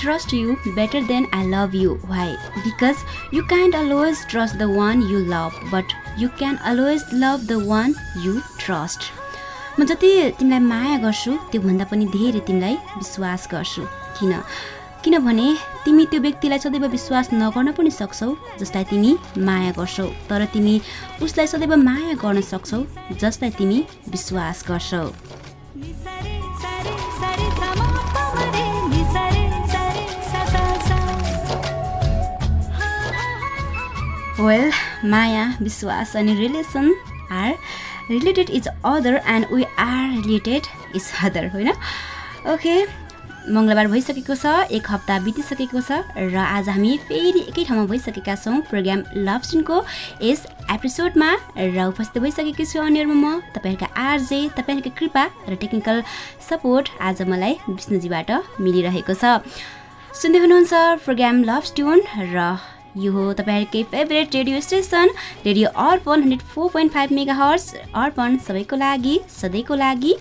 trust you better than I love you. Why? Because you can't always trust the one you love, but you can always love the one you trust. म जति तिमीलाई माया गर्छु त्योभन्दा पनि धेरै तिमीलाई विश्वास गर्छु किन किनभने तिमी त्यो व्यक्तिलाई सदैव विश्वास नगर्न पनि सक्छौ जसलाई तिमी माया गर्छौ तर तिमी उसलाई सदैव माया गर्न सक्छौ जसलाई तिमी विश्वास गर्छौ वेल माया विश्वास अनि relation are related each other and we are related each other होइन? ओके मङ्गलबार भइसकेको छ एक हप्ता बितिसकेको छ र आज हामी फेरि एकै ठाउँमा भइसकेका छौँ प्रोग्राम लभ सिनको यस एपिसोडमा र उपस्थित भइसकेको छु अन्यहरूमा म तपाईँहरूका आरजे तपाईँहरूको कृपा र टेक्निकल सपोर्ट आज मलाई विष्णुजीबाट मिलिरहेको छ। सुन्दै हुनुहुन्छ प्रोग्राम लभ ट्युन र यो हो तपाईँहरूकै favourite radio station radio Arpan hundred four point five megahertz Arpan सबैको लागि सधैँको लागि।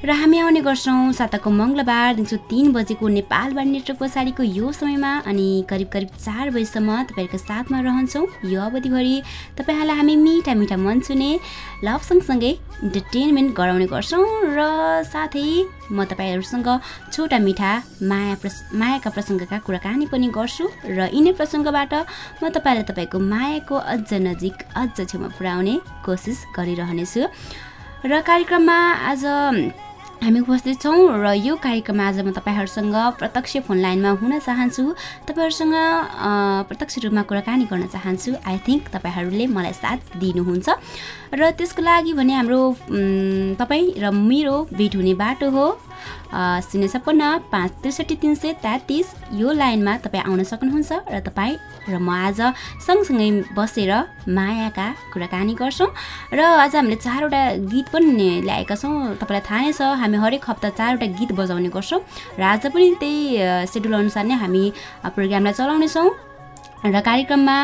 र हामी आउने गर्छौँ साताको मङ्गलबार दिउँसो तिन बजेको नेपाल बाणी नेटवर्क पछाडिको यो समयमा अनि करिब करिब चार बजीसम्म तपाईँहरूको साथमा रहन्छौँ। यो अवधिभरि तपाईँहरूलाई हामी मिठा मिठा मन छुने लभ सँगसँगै इन्टरटेनमेन्ट गराउने गर्छौँ र साथै म तपाईँहरूसँग छोटा मिठा माया प्रस मायाका प्रसङ्गका कुराकानी पनि गर्छु र यिनै प्रसङ्गबाट म तपाईँलाई तपाईँको मायाको अझ नजिक अझ छेउमा पुर्याउने कोसिस गरिरहनेछु। र कार्यक्रममा आज हामी उपस्थित छौँ र यो कार्यक्रममा आज म तपाईँहरूसँग प्रत्यक्ष फोन लाइनमा हुन चाहन्छु। तपाईँहरूसँग प्रत्यक्ष रूपमा कुराकानी गर्न चाहन्छु। आई थिङ्क तपाईँहरूले मलाई साथ दिनुहुन्छ। र त्यसको लागि भने हाम्रो तपाईँ र मेरो भेट हुने बाटो हो। शून्य छप्पन्न पाँच त्रिसठी तिन सय तेत्तिस। यो लाइनमा तपाईँ आउन सक्नुहुन्छ र तपाईँ र म आज सँगसँगै बसेर मायाका कुराकानी गर्छौँ। र आज हामीले चारवटा गीत पनि ल्याएका छौँ। तपाईँलाई थाहा नै छ हामी हरेक हप्ता चारवटा गीत बजाउने गर्छौँ। र आज पनि त्यही सेड्युल अनुसार नै हामी प्रोग्रामलाई चलाउनेछौँ। र कार्यक्रममा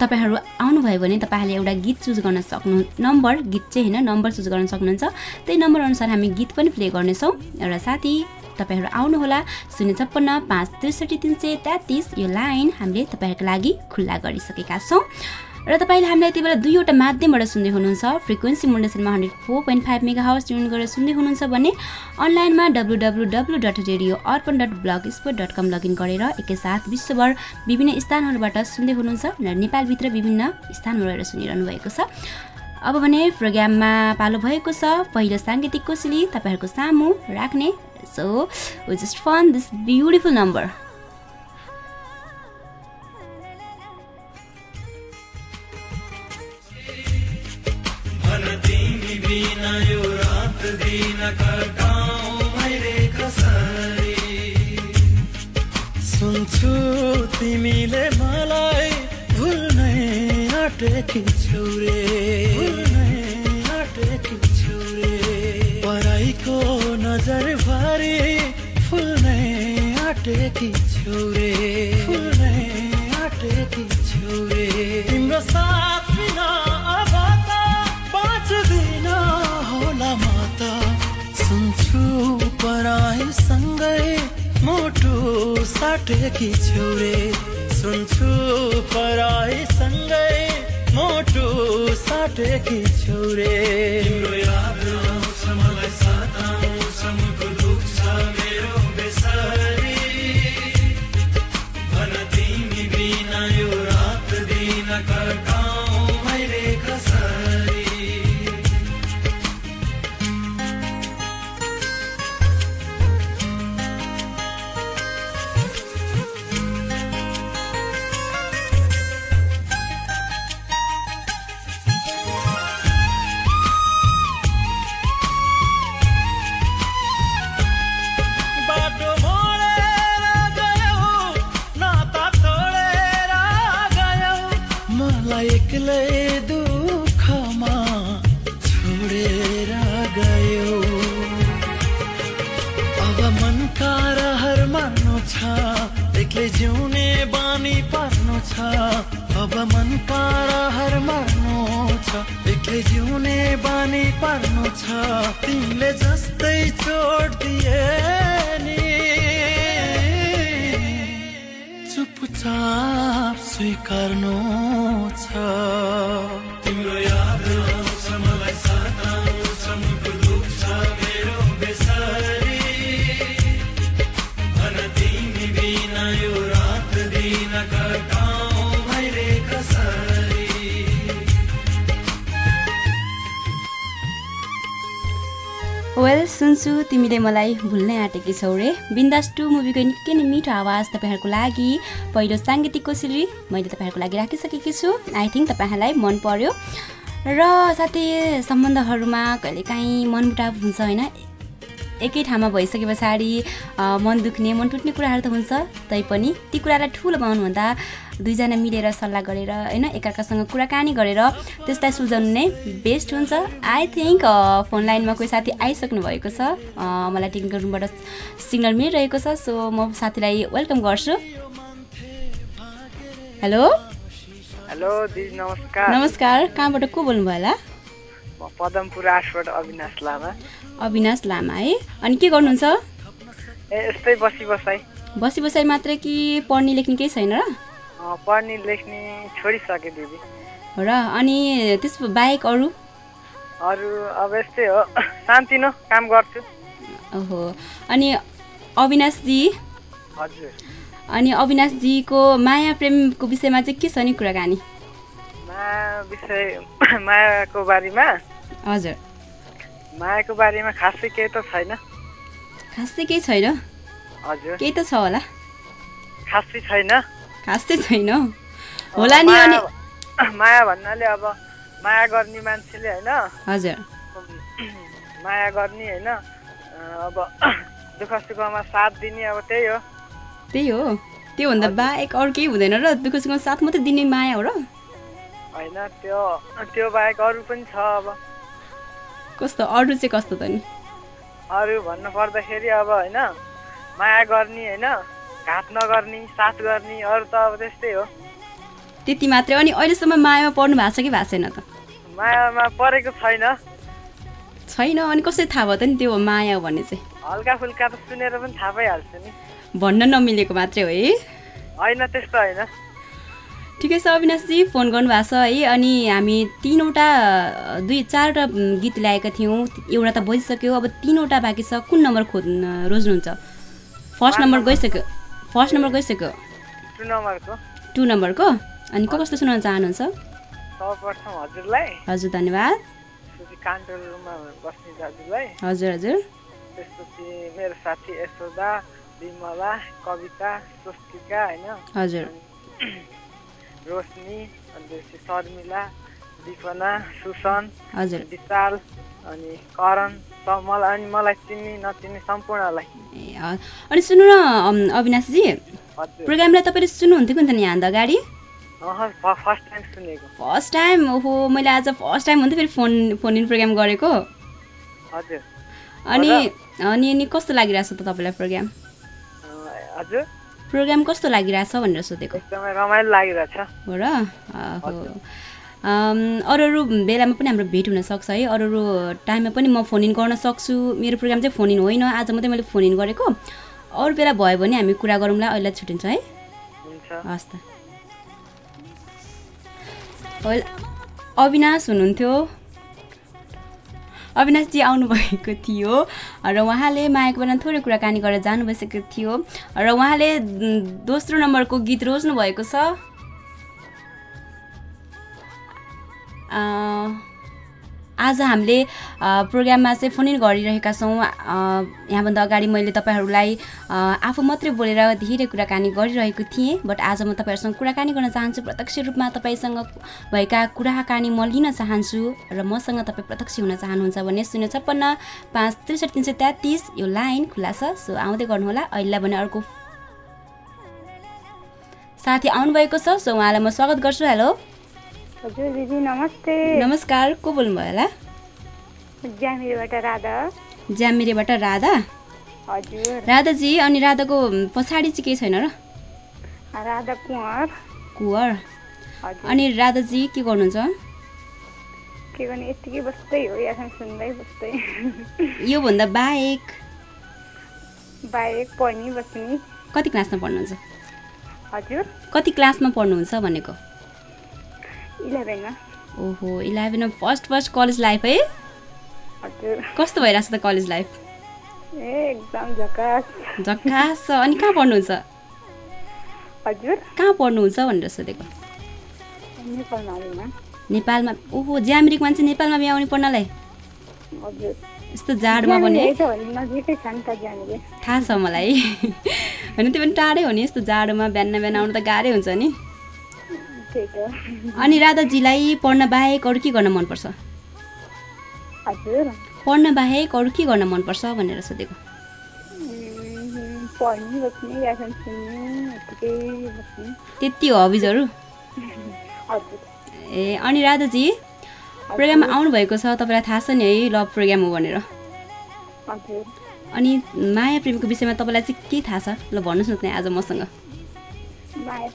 तपाईँहरू आउनुभयो भने तपाईँहरूले एउटा गीत चुज गर्न सक्नु नम्बर गीत चाहिँ होइन नम्बर चुज गर्न सक्नुहुन्छ। त्यही नम्बर अनुसार हामी गीत पनि प्ले गर्नेछौँ। र साथी तपाईँहरू आउनुहोला। शून्य छप्पन्न पाँच त्रिसठी तिन सय तेत्तिस। यो लाइन हामीले तपाईँहरूको लागि खुल्ला गरिसकेका छौँ। र तपाईँले हामीलाई यति बेला दुईवटा माध्यमबाट सुन्दै हुनुहुन्छ। Frequency मोडेसनमा hundred four point five megahertz tune गरेर सुन्दै हुनुहुन्छ भने अनलाइनमा W W W dot radio Arpan dot blog spot dot com log in गरेर एकैसाथ विश्वभर विभिन्न स्थानहरूबाट सुन्दै हुनुहुन्छ र नेपालभित्र विभिन्न स्थानमा रहेर सुनिरहनु भएको छ। अब भने प्रोग्राममा पालो भएको छ। पहिलो साङ्गीतिक कोसिली तपाईँहरूको सामु राख्ने। So just fun this beautiful number तिमीले मलाई भुल्नै आँटेकी छौरे भुल्नै आँटेकी छौरे पराईको नजर भरि फुल्नै आँटेकी छौरे फुल्नै आँटेकी छौरे तिम्रो साथ साटेकी छौरे। सुन्छु सँगै मोटो साटेकी छौरे। छ। तिम्रो याद आउँछ मलाई सताउँछ मुटु दुख्छ मेरो बेसरी। भन तिमी बिना यो रात दिन कटाउँ मैले कसरी। वेल सुन्छु तिमीले मलाई भुल्नै आँटेकी छौ रे। बिन्दास टु मुभीको निकै नै मिठो आवाज तपाईँहरूको लागि। पहिलो साङ्गीतिक कोसिली मैले तपाईँहरूको लागि राखिसकेकी छु। आई थिङ्क तपाईँहरूलाई मन पर्यो। र साथै सम्बन्धहरूमा कहिलेकाहीँ मनमुटाव हुन्छ होइन एकै ठाउँमा भइसके पछाडि मन दुख्ने मन टुट्ने कुराहरू त हुन्छ तैपनि ती कुरालाई ठुलो बनाउनुभन्दा दुईजना मिलेर सल्लाह गरेर होइन एकअर्कासँग कुराकानी गरेर त्यसलाई सुल्झाउनु नै बेस्ट हुन्छ। आई थिङ्क फोन लाइनमा कोही साथी आइसक्नु भएको छ। मलाई टेक्निकल रुमबाट सिग्नल मिलिरहेको छ सो म साथीलाई वेलकम गर्छु। हेलो? हेलो दिदी नमस्कार। नमस्कार कहाँबाट को बोल्नुभयो होला? म पदमपुर आठबाट अविनाश लामा। अविनाश लामा है। अनि के गर्नुहुन्छ? ए यस्तै बसी बसाइ। बसी बसाइ मात्रै कि पढ्ने लेख्ने केही छैन र? पढ्ने लेख्ने छोडिसकेँ दिदी। र अनि त्यस बाहेक अरू? अरू अब यस्तै हो। सानतिनो काम गर्छु। ओहो। अनि अविनाशजी? हजुर। अनि अविनाशजीको माया प्रेमको विषयमा चाहिँ के छ नि कुराकानी? मायाको बारेमा? हजुर। मायाको बारेमा खासै केही त छैन। खासै केही छैन? हजुर। केही त छ होला। खासै छैन। खासै छैन। होला नि अनि माया- भन्नाले अब माया गर्ने मान्छेले होइन? हजुर। माया गर्ने होइन? अब दुःख सुखमा साथ दिने अब त्यही हो। त्यही हो। त्योभन्दा बाहेक अरू केही हुँदैन र दुःख सुख साथ मात्रै दिने माया हो र। होइन त्यो त्यो बाहेक अरू पनि छ अब। कस्तो अरू चाहिँ कस्तो त नि? अरू भन्नु पर्दाखेरि अब होइन माया गर्ने होइन घात नगर्ने साथ गर्ने अरू त अब त्यस्तै हो। त्यति मात्रै अनि अहिलेसम्म मायामा पर्नु भएको छ कि भएको छैन त? मायामा परेको छैन। छैन अनि कसरी थाहा भयो त नि त्यो माया भन्ने चाहिँ? हल्का फुल्का त सुनेर पनि थाहा पाइहाल्छ नि। भन्न नमिलेको मात्रै हो है। होइन त्यस्तो होइन। ठिकै छ अविनाशजी फोन गर्नुभएको छ है अनि हामी तिनवटा दुई चारवटा गीत ल्याएका थियौँ। एउटा त बजिसक्यो अब तिनवटा बाँकी छ। कुन नम्बर खोज् रोज्नुहुन्छ? फर्स्ट नम्बर गइसक्यो। फर्स्ट नम्बर गइसक्यो? टु नम्बरको। अनि को कस्तो सुनाउन चाहनुहुन्छ? हजुर धन्यवाद। हजुर हजुर। मेरो साथी यशोदा। विमला कविता स्वस्तिका होइन? हजुर। रोशनी अनि शर्मिला दिपना सुसन हजुर। विशाल अनि करण मलाई अनि मलाई चिन्ने नचिन्ने सम्पूर्णलाई। अनि सुन्नु न अविनाशजी। प्रोग्रामलाई तपाईँले सुन्नुहुन्थ्यो नि त नि यहाँभन्दा अगाडि? फर्स्ट टाइम सुनेको। First time? ओहो मैले आज फर्स्ट टाइम हुन्थ्यो फेरि फोन फोन इन प्रोग्राम गरेको। हजुर। अनि अनि अनि कस्तो लागिरहेछ त तपाईँलाई प्रोग्राम? हजुर। प्रोग्राम कस्तो लागिरहेछ भनेर सोधेको? एकदमै रमाइलो लागिरहेछ। हो र? अरू अरू बेलामा पनि हाम्रो भेट हुनसक्छ है। अरू अरू टाइममा पनि म फोन इन गर्न सक्छु। मेरो प्रोग्राम चाहिँ फोन इन होइन। आज मात्रै मैले फोन इन गरेको। अरू बेला भयो भने हामी कुरा गरौँला। अहिले छुट्टिन्छ है। हस् त। अविनाश हुनुहुन्थ्यो। अविनाशजी आउनुभएको थियो र उहाँले मायाको बारेमा थोरै कुराकानी गरेर जानु भइसकेको थियो र उहाँले दोस्रो नम्बरको गीत रोज्नु भएको छ आज हामीले प्रोग्राममा चाहिँ फोन इन गरिरहेका छौँ। यहाँभन्दा अगाडि मैले तपाईँहरूलाई आफू मात्रै बोलेर धेरै कुराकानी गरिरहेको थिएँ बट आज म तपाईँहरूसँग कुराकानी गर्न चाहन्छु। प्रत्यक्ष रूपमा तपाईँसँग भएका कुराकानी म लिन चाहन्छु र मसँग तपाईँ प्रत्यक्ष हुन चाहनुहुन्छ भने शून्य छप्पन्न पाँच त्रिसठी तिन सय तेत्तिस यो लाइन खुला छ सो आउँदै गर्नुहोला। अहिले भने अर्को साथी आउनुभएको छ सो उहाँलाई म स्वागत गर्छु। हेलो। हजुर दिदी नमस्ते। नमस्कार को बोल्नुभयो होला? ज्यामिरेबाट राधा। ज्यामिरेबाट राधा? हजुर। राधाजी अनि राधाको पछाडि चाहिँ केही छैन र? राधा कुँवर। कुवर। अनि राधाजी के गर्नुहुन्छ? के गर्ने यत्तिकै बस्दै हो एफएम सुन्दै बस्दै। योभन्दा बाहेक? बाहेक पढ्ने बस्ने। कति क्लासमा पढ्नुहुन्छ? हजुर। कति क्लासमा पढ्नुहुन्छ भनेको? इलेभेनमा ओहो इलेभेनमा फर्स्ट फर्स्ट कलेज लाइफ है? कस्तो भइरहेछ त कलेज लाइफ झक्कास छ। अनि कहाँ पढ्नुहुन्छ? हजुर। कहाँ पढ्नुहुन्छ भनेर सोधेको? नेपालमा। ओहो ज्यामिरिक मान्छे नेपालमा भ्याउने पढ्नलाई? यस्तो जाडोमा पनि। छ थाहा छ मलाई। होइन त्यो पनि टाढै हो नि यस्तो जाडोमा बिहान बिहान आउनु त गाह्रै हुन्छ नि। अनि राधाजीलाई पढ्न बाहेक अरू के गर्न मनपर्छ? पढ्न बाहेक अरू के गर्न मनपर्छ भनेर सोधेको। त्यति हो हबिजहरू ए अनि राधाजी प्रोग्राममा आउनुभएको छ तपाईँलाई थाहा छ नि है लभ प्रोग्राम हो भनेर। अनि माया प्रेमको विषयमा तपाईँलाई चाहिँ के थाहा छ? ल भन्नुहोस् न त्यहाँ आज मसँग। माया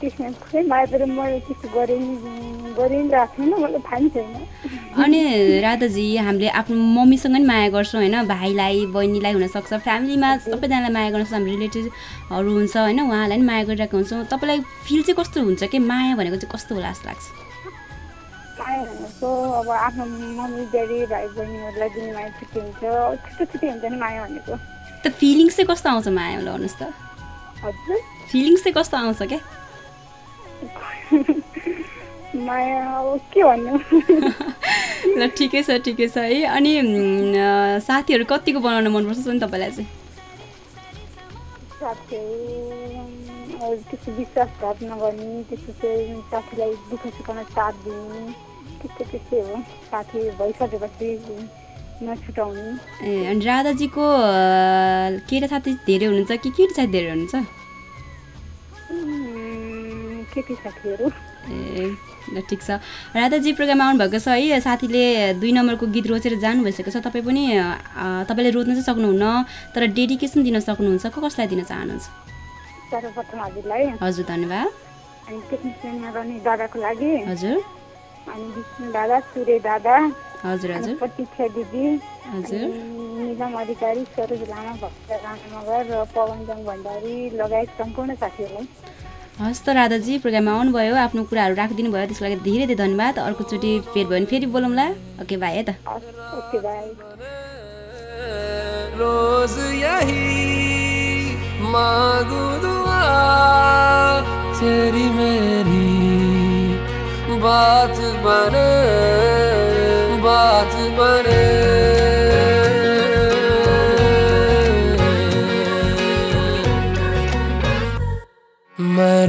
त्यसमा मैले त्यस्तो गरेँ नि गरेँ नि राख्ने न मलाई थाहा छैन। अनि राधाजी हामीले आफ्नो मम्मीसँग नि माया गर्छौँ होइन भाइलाई बहिनीलाई हुनसक्छ फ्यामिलीमा सबैजनालाई माया गर्न सक्छ हाम्रो रिलेटिभहरू हुन्छ होइन उहाँलाई नि माया गरिरहेको हुन्छौँ। तपाईँलाई फिल चाहिँ कस्तो हुन्छ कि माया भनेको चाहिँ कस्तो होला जस्तो लाग्छ? माया भनेको अब आफ्नो मम्मी ड्याडी भाइ बहिनीहरूलाई दिने माया छुट्टी हुन्छ छुट्टै छुट्टै हुन्छ नि माया भनेको। त फिलिङ्स चाहिँ कस्तो आउँछ माया ल भन्नुहोस् त। हजुर। फिलिङ्स चाहिँ कस्तो आउँछ क्या माया के भन्नु ल ठिकै छ ठिकै छ है अनि साथीहरू कतिको बनाउन मनपर्छ नि तपाईँलाई चाहिँ साथीहरू त्यस्तो विश्वासघात नगर्ने त्यस्तो चाहिँ साथीलाई दुःख सुखमा साथ दिने त्यस्तो त्यस्तै हो साथी भइसकेपछि नछुटाउने ए अनि राधाजीको केटा साथी धेरै हुनुहुन्छ कि केटी साथी धेरै हुनुहुन्छ उम्, केटी साथीहरू ए ल ठिक छ। राधाजी प्रोग्राममा आउनुभएको छ है साथीले दुई नम्बरको गीत रोजेर जानु भइसकेको छ। तपाईँ पनि तपाईँले रोज्न चाहिँ सक्नुहुन्न तर डेडिकेसन दिन सक्नुहुन्छ। कसलाई दिन चाहनुहुन्छ? सर्वप्रथम हजुरलाई हजुर धन्यवाद। अनि टेक्निसियनमा रहने दादाको लागि। हजुर। अनि विष्णु दादा सूर्य दादा। हजुर हजुर। प्रतीक्षा दिदी। हजुर। निलम अधिकारी सरोज लामा भक्त राणा मगर र पवनजङ भण्डारी लगायत सम्पूर्ण साथीहरूलाई। हस् त राधाजी प्रोग्राममा आउनुभयो आफ्नो कुराहरू राखिदिनु भयो त्यसको लागि धेरै धेरै धन्यवाद। अर्कोचोटि फेरि भयो भने फेरि बोलौँला। ओके भाइ है त। रोज यही मांगू दुआ तेरी मेरी बात बने बात बने।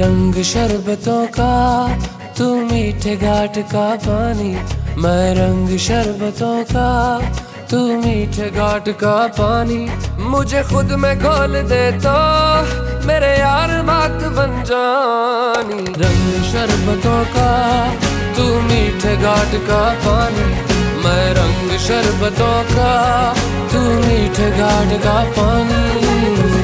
रंग शरबतों का, तू मीठे घाट का पानी। मैं रंग शरबतों का, तू मीठे घाट का पानी। मुझे खुद में दे तो मेरे यार बात बन जानी। रंग शरबतों का, तू मीठे घाट का पानी। मैं रंग शरबतों का, तू मीठे घाट का पानी।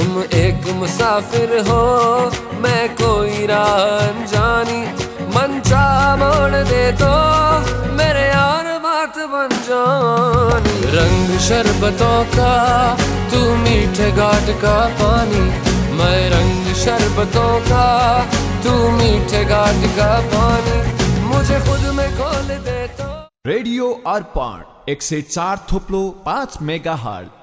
तुम एक मुसाफिर हो, मैं कोई राह अनजानी। मन चाह मोड़ दे तो मेरे यार बात बन जानी। रंग शरबतों का, तू मीठे घाट का पानी। मैं रंग शरबतों का, तू मीठे घाट का पानी। मुझे खुद में खोल दे तो। रेडियो अर्पण, एक से चार थोपलो पाँच मेगा हट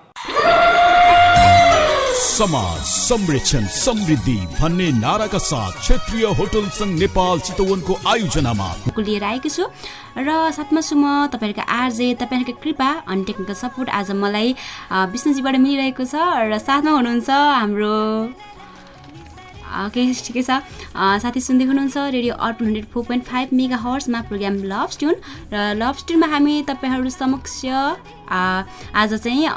समाज संरक्षण समृद्धि भन्ने नाराका साथ क्षेत्रीय होटल संघ नेपाल चितवनको आयोजनामा लिएर आएकी छु। र साथमा छु म तपाईँहरूको आरजे तपाईँहरूको कृपा अनि टेक्निकल सपोर्ट आज मलाई विष्णुजीबाट मिलिरहेको छ। र साथमा हुनुहुन्छ हाम्रो ओके ठिकै छ। साथी सुन्दै हुनुहुन्छ radio Arpan hundred four point five mega हर्समा प्रोग्राम लभ स्टुन। र लभ स्टुनमा हामी तपाईँहरू समक्ष आज चाहिँ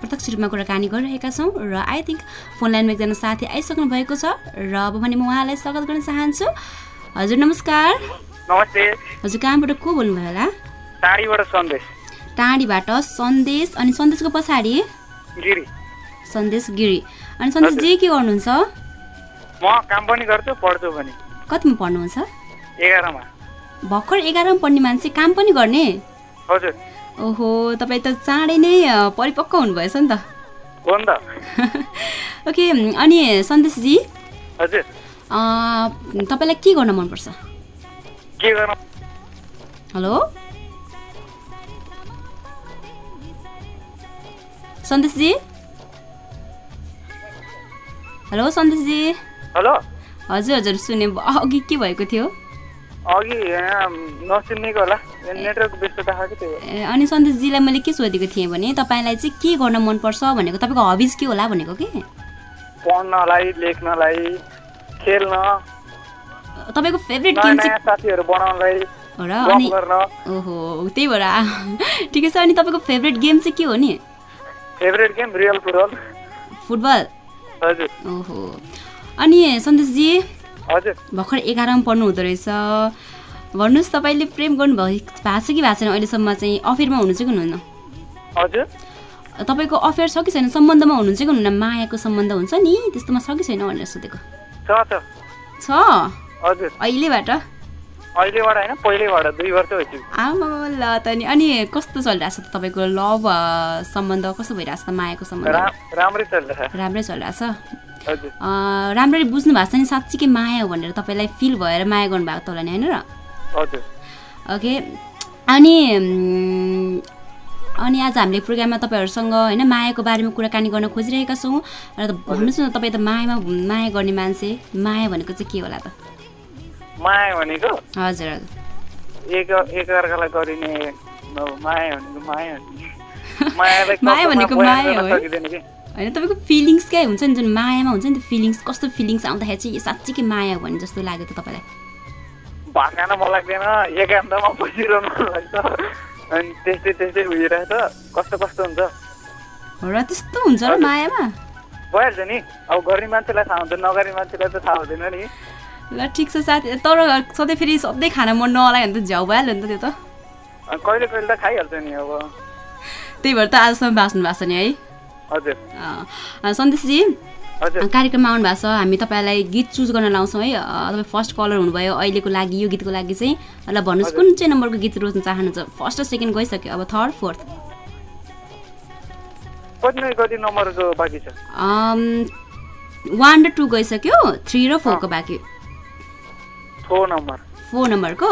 प्रत्यक्ष रूपमा कुराकानी गरिरहेका छौँ र आई थिङ्क फोन लाइनमा एकजना साथी आइसक्नु भएको छ र अब भने म उहाँलाई स्वागत गर्न चाहन्छु। हजुर नमस्कार। नमस्ते। हजुर कहाँबाट को बोल्नुभयो होला? टाढीबाट सन्देश। सन्देश अनि सन्देशको पछाडि? सन्देश गिरी। अनि सन्देशजी के गर्नुहुन्छ? म काम पनि गर्छु पढ्छु पनि। कतिमा पढ्नुहुन्छ? एघारमा। भर्खर एघारमा पढ्ने मान्छे काम पनि गर्ने? हजुर। ओहो तपाईँ त चाँडै नै परिपक्व हुनुभएछ नि त। हो नि त। ओके अनि सन्देशजी? हजुर। तपाईँलाई के गर्न मनपर्छ? के गर्नु? हेलो? सन्देशजी? हेलो सन्देशजी? हेलो? हजुर हजुर सुने अघि के भएको थियो? अघि यहाँ नसुन्नेको होला। नेटवर्क व्यस्तता छ कि त्यही भएर। ए, अनि सन्देशजीलाई मैले के सोधेको थिएँ भने तपाईँलाई चाहिँ के गर्न मनपर्छ भनेको तपाईँको हबिज के होला भनेको कि? पढ्नलाई लेख्नलाई खेल्न। तपाईँको फेभरेट गेम चाहिँ साथीहरू बनाउनलाई र अनि ओहो त्यही भएर। ठिकै छ अनि तपाईँको फेभरेट गेम चाहिँ के हो नि? Favourite game real football football? हजुर। ओहो। अनि सन्देशजी हजुर। भर्खर एघारमा पढ्नु हुँदो रहेछ। भन्नुहोस् तपाईँले प्रेम गर्नुभयो भएको छ कि भएको छैन? अहिलेसम्म चाहिँ अफेयरमा हुनुहुन्छ कि हुनुहुन्न? हजुर। तपाईँको अफेयर छ कि छैन? सम्बन्धमा हुनुहुन्छ कि हुनुहुन्न? मायाको सम्बन्ध हुन्छ नि? त्यस्तोमा छ कि छैन भनेर सोधेको। छ अहिलेबाट? आमा ल त नि। अनि कस्तो चलिरहेको छ तपाईँको लभ सम्बन्ध? कस्तो भइरहेको छ मायाको सम्बन्ध? राम्रै चलिरहेछ राम्ररी बुझ्नु भएको छ नि साँच्चीकै माया हो भनेर तपाईँलाई फिल भएर माया गर्नुभएको त होला नि होइन र? हजुर। ओके। अनि अनि आज हामीले प्रोग्राममा तपाईँहरूसँग होइन मायाको बारेमा कुराकानी गर्न खोजिरहेका छौँ। र भन्नुहोस् न तपाईँ त मायामा माया गर्ने मान्छे माया भनेको चाहिँ के होला त? माया भनेको? हजुर हजुर। एक एकअर्कालाई गरिने माया भनेको माया भनेको माया हो होइन तपाईँको फिलिङ्स क्या हुन्छ नि जुन मायामा हुन्छ नि त्यो फिलिङ्स कस्तो फिलिङ्स आउँदाखेरि चाहिँ यो साँच्चीकै माया हो भने जस्तो लाग्यो त तपाईँलाई? भाकान मन लाग्दैन एकान्तमा बसिरहनु लाग्छ अनि त्यस्तै त्यस्तै उयोरहेछ कस्तो कस्तो हुन्छ? र त्यस्तो हुन्छ र। मायामा? भइहाल्छ नि। अब गर्ने मान्छेलाई थाहा हुन्छ नगर्ने मान्छेलाई त थाहा हुँदैन नि। ल ठिक छ साथी तर सधैँ फेरि सधैँ खाना मन नलाग्यो भने त झ्याउ भइहाल्यो नि त त्यो त। कहिले कहिले त खाइहाल्छ नि अब। त्यही भएर त आजसम्म बाँच्नु भएको छ नि है। हजुर। सन्देशजी। कार्यक्रममा आउनु भएको छ हामी तपाईँलाई गीत चुज गर्न लाउँछौँ है। तपाईँ फर्स्ट कलर हुनुभयो अहिलेको लागि यो गीतको लागि चाहिँ। ल भन्नुहोस् कुन चाहिँ नम्बरको गीत रोज्न चाहनुहुन्छ? फर्स्ट र सेकेन्ड गइसक्यो अब थर्ड फोर्थ। वान र टू गइसक्यो थ्री र फोरको बाँकी। Four number. फोर नम्बरको?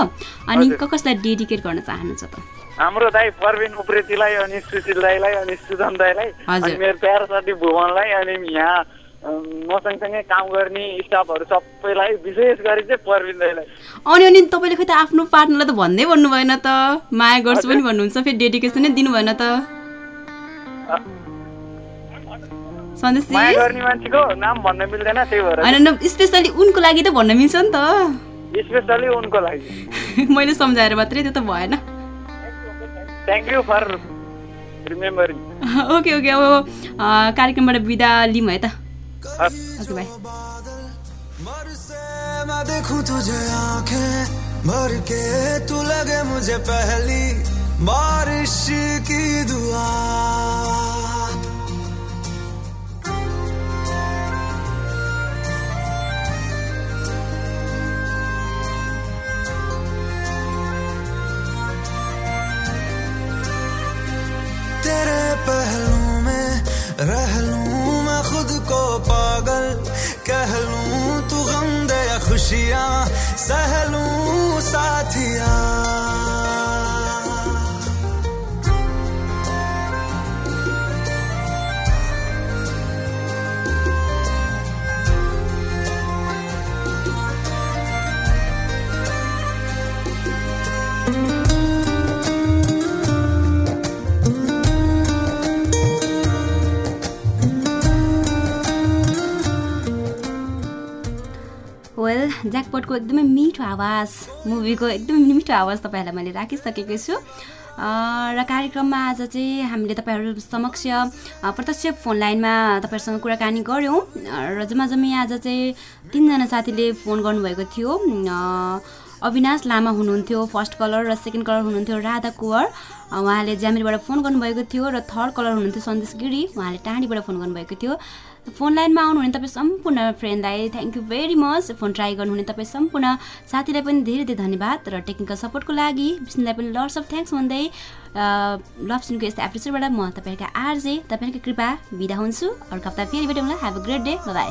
अनि कसलाई डेडिकेट गर्न चाहनुहुन्छ त? हाम्रो दाई परविन उप्रेतीलाई अनि सुशील दाईलाई अनि सुजन दाईलाई। अनि मेरो प्यारो साथी भुवनलाई अनि यहाँ अम, मसँगसँगै काम गर्ने स्टाफहरू सबैलाई विशेष गरी चाहिँ परविन दाईलाई। अनि अनि तपाईँले खोइ त आफ्नो पार्टनरलाई त भन्दै भन्नु भएन त। माया गर्छु पनि भन्नुहुन्छ फेरि डेडिकेसनै दिनु भएन त। होइन स्पेसली उनको लागि त भन्न मिल्छ नि त। स्पेसली उनको लागि। मैले सम्झाएर मात्रै त्यो त भएन। Thank you for remembering okay okay अब कार्यक्रम कार्यक्रमबाट विदा लिऊँ है त ओके बाई से मैं देखूँ तुझे आँखें भर के तू लगे मुझे पहली बारिश की वेल ज्याकपटको एकदमै मिठो आवाज मुभीको एकदमै मिठो आवाज तपाईँहरूलाई मैले राखिसकेको छु। र कार्यक्रममा आज चाहिँ हामीले तपाईँहरू समक्ष प्रत्यक्ष फोन लाइनमा तपाईँहरूसँग कुराकानी गऱ्यौँ। र जम्मा जम्मी आज चाहिँ तिनजना साथीले फोन गर्नुभएको थियो। अविनाश लामा हुनुहुन्थ्यो फर्स्ट कलर र सेकेन्ड कलर हुनुहुन्थ्यो राधा कुवर उहाँले ज्यामिरबाट फोन गर्नुभएको थियो र थर्ड कलर हुनुहुन्थ्यो सन्देश गिरी उहाँले टाढीबाट फोन गर्नुभएको थियो फोन लाइनमा आउनुहुने तपाईँ सम्पूर्ण फ्रेन्डलाई thank you very much phone try गर्नुहुने तपाईँ सम्पूर्ण साथीलाई पनि धेरै धेरै धन्यवाद र टेक्निकल सपोर्टको लागि विष्णुलाई पनि लट्स अफ थ्याङ्क्स भन्दै लभ सिनको यस्तो एपिसोडबाट म तपाईँहरूका आरजे तपाईँहरूको कृपा बिदा हुन्छु अर्को हप्ता फेरि भेटौँला have a great day bye